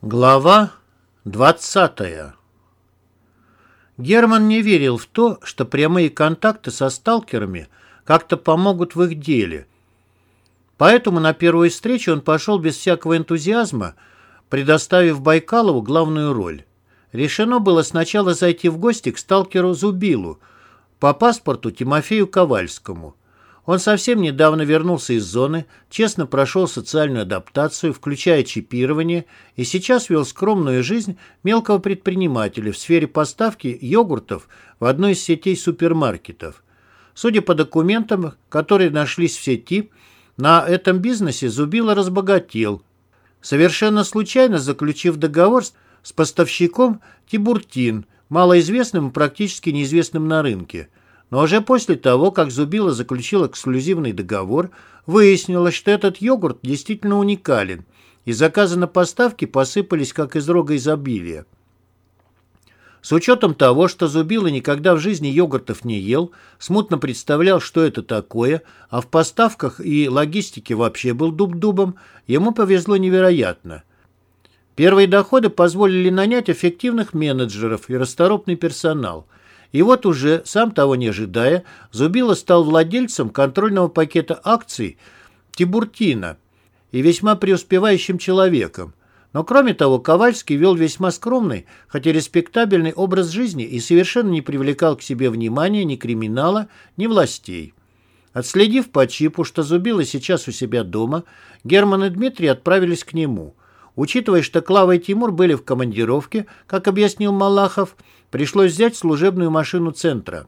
Глава 20 Герман не верил в то, что прямые контакты со сталкерами как-то помогут в их деле. Поэтому на первую встречу он пошел без всякого энтузиазма, предоставив Байкалову главную роль. Решено было сначала зайти в гости к сталкеру Зубилу, по паспорту Тимофею Ковальскому. Он совсем недавно вернулся из зоны, честно прошел социальную адаптацию, включая чипирование, и сейчас вел скромную жизнь мелкого предпринимателя в сфере поставки йогуртов в одной из сетей супермаркетов. Судя по документам, которые нашлись в сети, на этом бизнесе Зубило разбогател, совершенно случайно заключив договор с поставщиком Тибуртин, малоизвестным и практически неизвестным на рынке – но уже после того, как Зубила заключил эксклюзивный договор, выяснилось, что этот йогурт действительно уникален, и заказы на поставки посыпались как из рога изобилия. С учетом того, что Зубила никогда в жизни йогуртов не ел, смутно представлял, что это такое, а в поставках и логистике вообще был дуб-дубом, ему повезло невероятно. Первые доходы позволили нанять эффективных менеджеров и расторопный персонал – и вот уже, сам того не ожидая, Зубило стал владельцем контрольного пакета акций Тибуртина и весьма преуспевающим человеком. Но кроме того, Ковальский вел весьма скромный, хотя респектабельный образ жизни и совершенно не привлекал к себе внимания ни криминала, ни властей. Отследив по чипу, что Зубило сейчас у себя дома, Герман и Дмитрий отправились к нему. Учитывая, что Клава и Тимур были в командировке, как объяснил Малахов, пришлось взять служебную машину центра.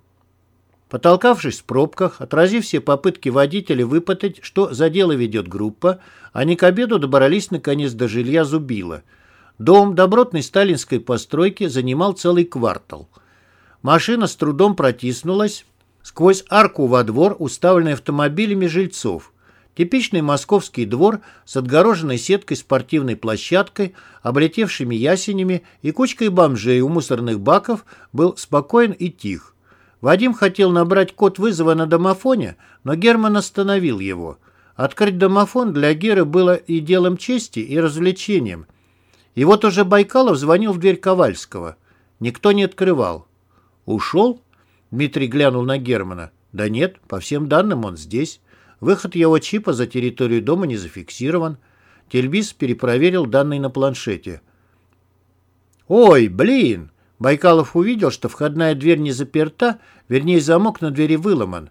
Потолкавшись в пробках, отразив все попытки водителя выпытать, что за дело ведет группа, они к обеду добрались наконец до жилья Зубила. Дом добротной сталинской постройки занимал целый квартал. Машина с трудом протиснулась сквозь арку во двор, уставленный автомобилями жильцов. Типичный московский двор с отгороженной сеткой спортивной площадкой, облетевшими ясенями и кучкой бомжей у мусорных баков был спокоен и тих. Вадим хотел набрать код вызова на домофоне, но Герман остановил его. Открыть домофон для Геры было и делом чести, и развлечением. И вот уже Байкалов звонил в дверь Ковальского. Никто не открывал. «Ушел?» Дмитрий глянул на Германа. «Да нет, по всем данным он здесь». Выход его чипа за территорию дома не зафиксирован. Тельбис перепроверил данные на планшете. «Ой, блин!» Байкалов увидел, что входная дверь не заперта, вернее, замок на двери выломан.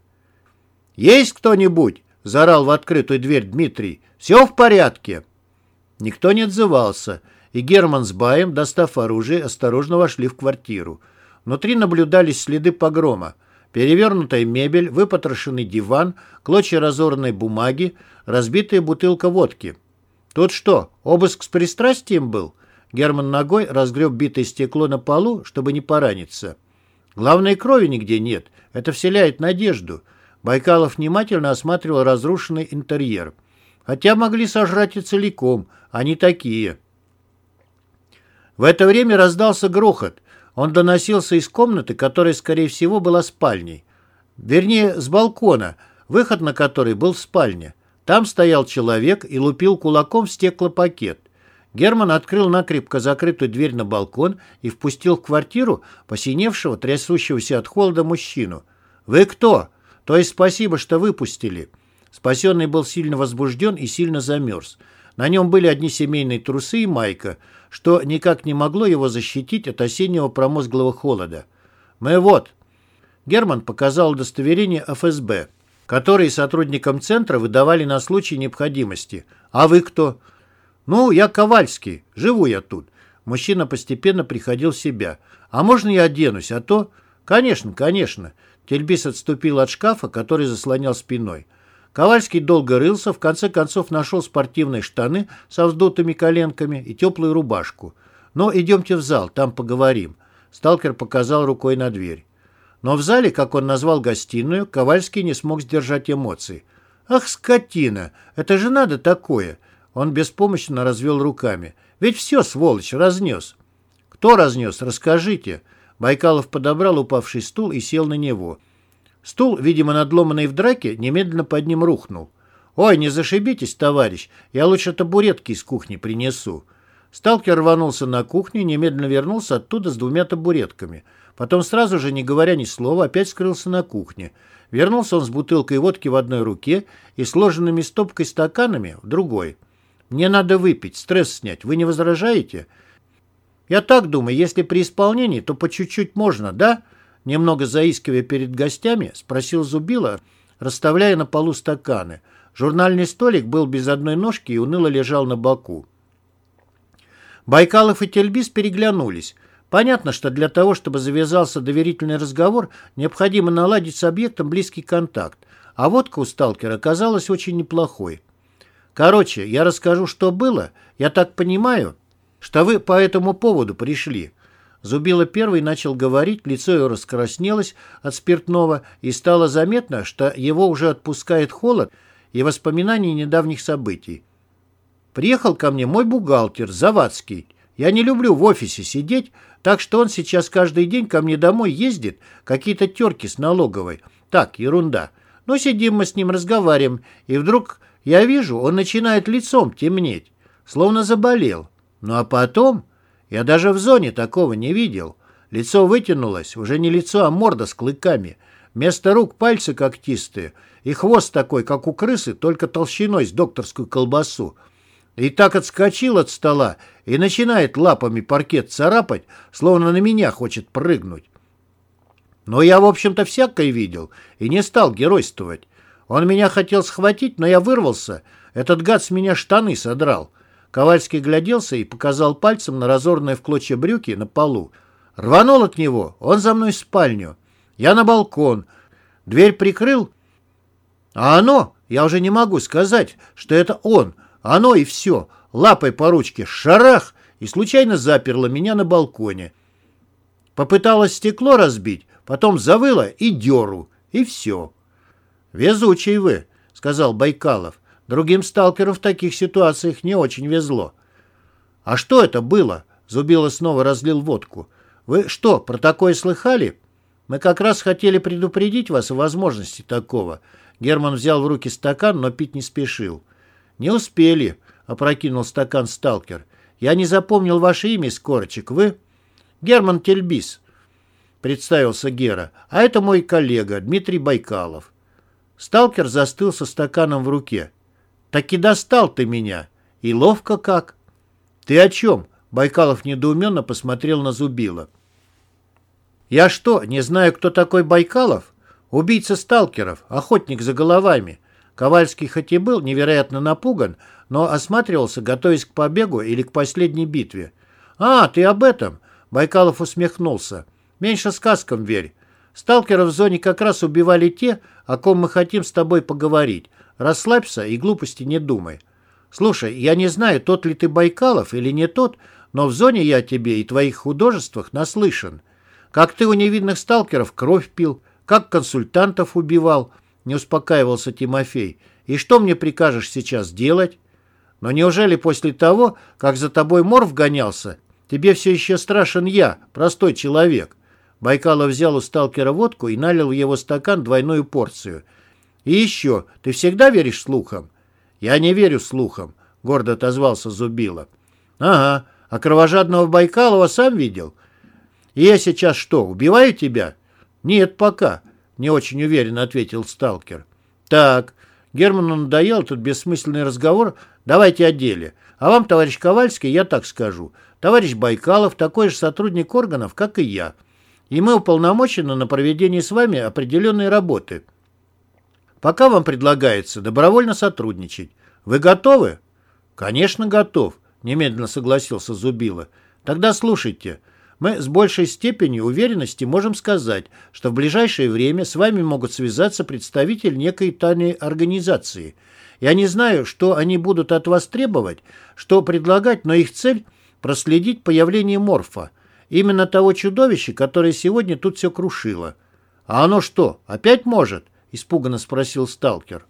«Есть кто-нибудь?» — заорал в открытую дверь Дмитрий. «Все в порядке?» Никто не отзывался, и Герман с Баем, достав оружие, осторожно вошли в квартиру. Внутри наблюдались следы погрома. Перевернутая мебель, выпотрошенный диван, клочья разорванной бумаги, разбитая бутылка водки. Тут что, обыск с пристрастием был? Герман ногой разгреб битое стекло на полу, чтобы не пораниться. Главной крови нигде нет. Это вселяет надежду. Байкалов внимательно осматривал разрушенный интерьер. Хотя могли сожрать и целиком, они такие. В это время раздался грохот – он доносился из комнаты, которая, скорее всего, была спальней. Вернее, с балкона, выход на который был в спальне. Там стоял человек и лупил кулаком в стеклопакет. Герман открыл накрепко закрытую дверь на балкон и впустил в квартиру посиневшего, трясущегося от холода мужчину. «Вы кто? То есть спасибо, что выпустили». Спасенный был сильно возбужден и сильно замерз. На нем были одни семейные трусы и майка – что никак не могло его защитить от осеннего промозглого холода. «Мы вот». Герман показал удостоверение ФСБ, которые сотрудникам центра выдавали на случай необходимости. «А вы кто?» «Ну, я Ковальский. Живу я тут». Мужчина постепенно приходил в себя. «А можно я оденусь, а то...» «Конечно, конечно». Тельбис отступил от шкафа, который заслонял спиной. Ковальский долго рылся, в конце концов нашел спортивные штаны со вздутыми коленками и теплую рубашку. «Но идемте в зал, там поговорим». Сталкер показал рукой на дверь. Но в зале, как он назвал гостиную, Ковальский не смог сдержать эмоций. «Ах, скотина! Это же надо такое!» Он беспомощно развел руками. «Ведь все, сволочь, разнес». «Кто разнес? Расскажите». Байкалов подобрал упавший стул и сел на него. Стул, видимо, надломанный в драке, немедленно под ним рухнул. «Ой, не зашибитесь, товарищ, я лучше табуретки из кухни принесу». Сталкер рванулся на кухню немедленно вернулся оттуда с двумя табуретками. Потом сразу же, не говоря ни слова, опять скрылся на кухне. Вернулся он с бутылкой водки в одной руке и сложенными стопкой стаканами в другой. «Мне надо выпить, стресс снять. Вы не возражаете?» «Я так думаю, если при исполнении, то по чуть-чуть можно, да?» Немного заискивая перед гостями, спросил Зубила, расставляя на полу стаканы. Журнальный столик был без одной ножки и уныло лежал на боку. Байкалов и Тельбис переглянулись. Понятно, что для того, чтобы завязался доверительный разговор, необходимо наладить с объектом близкий контакт, а водка у сталкера оказалась очень неплохой. Короче, я расскажу, что было. Я так понимаю, что вы по этому поводу пришли. Зубила первый начал говорить, лицо его раскраснелось от спиртного, и стало заметно, что его уже отпускает холод и воспоминания недавних событий. Приехал ко мне мой бухгалтер, Завадский. Я не люблю в офисе сидеть, так что он сейчас каждый день ко мне домой ездит, какие-то терки с налоговой. Так, ерунда. Но сидим мы с ним, разговариваем, и вдруг я вижу, он начинает лицом темнеть, словно заболел. Ну а потом... Я даже в зоне такого не видел. Лицо вытянулось, уже не лицо, а морда с клыками. Вместо рук пальцы когтистые, и хвост такой, как у крысы, только толщиной с докторскую колбасу. И так отскочил от стола и начинает лапами паркет царапать, словно на меня хочет прыгнуть. Но я, в общем-то, всякое видел и не стал геройствовать. Он меня хотел схватить, но я вырвался. Этот гад с меня штаны содрал. Ковальский гляделся и показал пальцем на разорные в клочья брюки на полу. Рванул от него, он за мной в спальню. Я на балкон. Дверь прикрыл, а оно, я уже не могу сказать, что это он, оно и все, лапой по ручке, шарах, и случайно заперло меня на балконе. Попыталась стекло разбить, потом завыла и деру, и все. «Везучий вы», — сказал Байкалов. Другим сталкерам в таких ситуациях не очень везло. «А что это было?» — Зубило снова разлил водку. «Вы что, про такое слыхали?» «Мы как раз хотели предупредить вас о возможности такого». Герман взял в руки стакан, но пить не спешил. «Не успели», — опрокинул стакан сталкер. «Я не запомнил ваше имя из корочек. Вы?» «Герман Тельбис», — представился Гера. «А это мой коллега, Дмитрий Байкалов». Сталкер застыл со стаканом в руке. «Так и достал ты меня. И ловко как». «Ты о чем?» — Байкалов недоуменно посмотрел на Зубила. «Я что, не знаю, кто такой Байкалов? Убийца сталкеров, охотник за головами. Ковальский хоть и был невероятно напуган, но осматривался, готовясь к побегу или к последней битве. «А, ты об этом?» Байкалов усмехнулся. «Меньше сказкам верь. Сталкеров в зоне как раз убивали те, о ком мы хотим с тобой поговорить. Расслабься и глупости не думай. Слушай, я не знаю, тот ли ты Байкалов или не тот, но в зоне я тебе и твоих художествах наслышан. Как ты у невинных сталкеров кровь пил, как консультантов убивал, не успокаивался Тимофей. И что мне прикажешь сейчас делать? Но неужели после того, как за тобой мор гонялся, тебе все еще страшен я, простой человек? Байкалов взял у сталкера водку и налил в его стакан двойную порцию. И еще, ты всегда веришь слухам? Я не верю слухам, гордо отозвался Зубила. Ага, а кровожадного Байкалова сам видел? И я сейчас что, убиваю тебя? Нет, пока, не очень уверенно ответил сталкер. Так, Герману надоел тут бессмысленный разговор. Давайте о деле. А вам, товарищ Ковальский, я так скажу. Товарищ Байкалов такой же сотрудник органов, как и я. И мы уполномочены на проведение с вами определенной работы. Пока вам предлагается добровольно сотрудничать. Вы готовы? Конечно, готов, немедленно согласился Зубила. Тогда слушайте мы с большей степенью уверенности можем сказать, что в ближайшее время с вами могут связаться представители некой тайной организации. Я не знаю, что они будут от вас требовать, что предлагать, но их цель – проследить появление морфа, именно того чудовища, которое сегодня тут все крушило. «А оно что, опять может?» – испуганно спросил сталкер.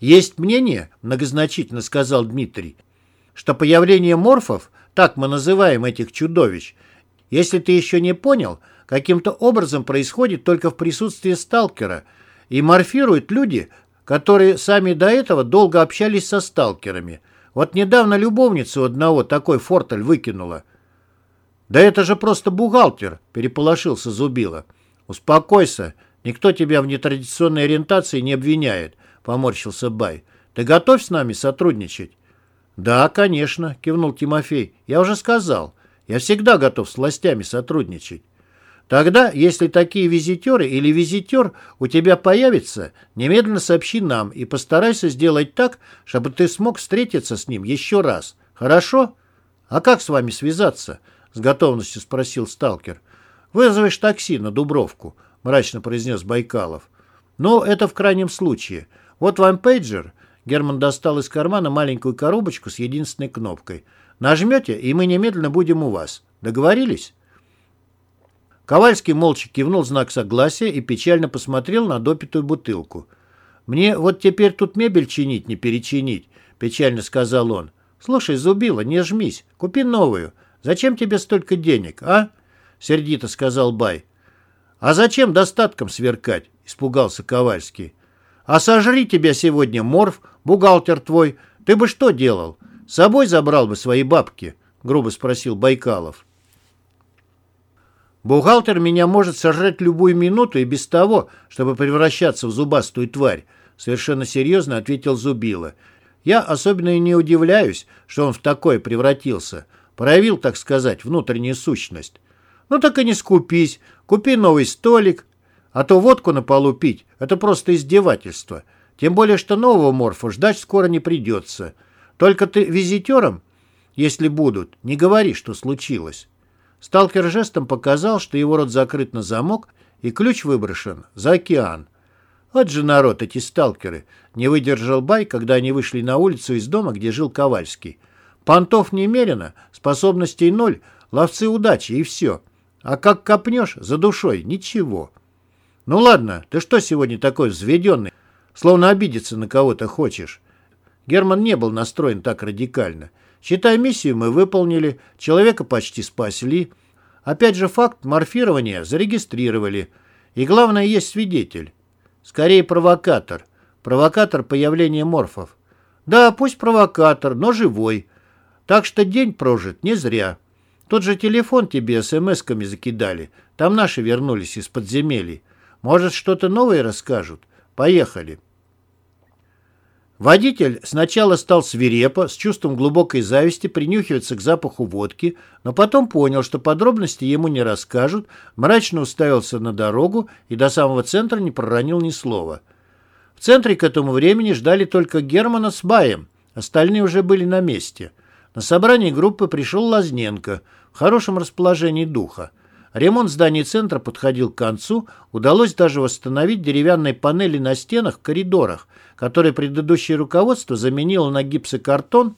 «Есть мнение, — многозначительно сказал Дмитрий, — что появление морфов, так мы называем этих чудовищ, — если ты еще не понял, каким-то образом происходит только в присутствии сталкера и морфируют люди, которые сами до этого долго общались со сталкерами. Вот недавно любовницу одного такой фортель выкинула. «Да это же просто бухгалтер!» – переполошился Зубила. «Успокойся, никто тебя в нетрадиционной ориентации не обвиняет», – поморщился Бай. «Ты готов с нами сотрудничать?» «Да, конечно», – кивнул Тимофей. «Я уже сказал. Я всегда готов с властями сотрудничать». Тогда, если такие визитеры или визитер у тебя появится, немедленно сообщи нам и постарайся сделать так, чтобы ты смог встретиться с ним еще раз. Хорошо? А как с вами связаться? С готовностью спросил сталкер. Вызовешь такси на Дубровку, мрачно произнес Байкалов. Ну, это в крайнем случае. Вот вам пейджер. Герман достал из кармана маленькую коробочку с единственной кнопкой. Нажмете, и мы немедленно будем у вас. Договорились? Ковальский молча кивнул знак согласия и печально посмотрел на допитую бутылку. «Мне вот теперь тут мебель чинить, не перечинить», — печально сказал он. «Слушай, Зубила, не жмись, купи новую. Зачем тебе столько денег, а?» — сердито сказал Бай. «А зачем достатком сверкать?» — испугался Ковальский. «А сожри тебя сегодня, Морф, бухгалтер твой. Ты бы что делал? С собой забрал бы свои бабки?» — грубо спросил Байкалов. Бухгалтер меня может сожрать любую минуту и без того, чтобы превращаться в зубастую тварь, совершенно серьезно ответил Зубила. Я особенно и не удивляюсь, что он в такое превратился. Проявил, так сказать, внутреннюю сущность. Ну так и не скупись, купи новый столик, а то водку на полу пить – это просто издевательство. Тем более, что нового морфа ждать скоро не придется. Только ты визитерам, если будут, не говори, что случилось. Сталкер жестом показал, что его рот закрыт на замок и ключ выброшен за океан. Вот же народ, эти сталкеры. Не выдержал Бай, когда они вышли на улицу из дома, где жил Ковальский. Понтов немерено, способностей ноль, ловцы удачи и все. А как копнешь, за душой ничего. Ну ладно, ты что сегодня такой взведенный, словно обидеться на кого-то хочешь? Герман не был настроен так радикально. Считай, миссию мы выполнили, человека почти спасли. Опять же, факт морфирования зарегистрировали. И главное, есть свидетель. Скорее, провокатор. Провокатор появления морфов. Да, пусть провокатор, но живой. Так что день прожит не зря. Тот же телефон тебе смс-ками закидали. Там наши вернулись из подземелий. Может, что-то новое расскажут? Поехали. Водитель сначала стал свирепо, с чувством глубокой зависти принюхиваться к запаху водки, но потом понял, что подробности ему не расскажут, мрачно уставился на дорогу и до самого центра не проронил ни слова. В центре к этому времени ждали только Германа с Баем, остальные уже были на месте. На собрание группы пришел Лазненко в хорошем расположении духа. Ремонт зданий центра подходил к концу, удалось даже восстановить деревянные панели на стенах в коридорах, которые предыдущее руководство заменило на гипсокартон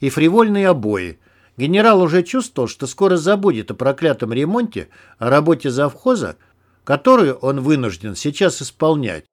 и фривольные обои. Генерал уже чувствовал, что скоро забудет о проклятом ремонте, о работе завхоза, которую он вынужден сейчас исполнять.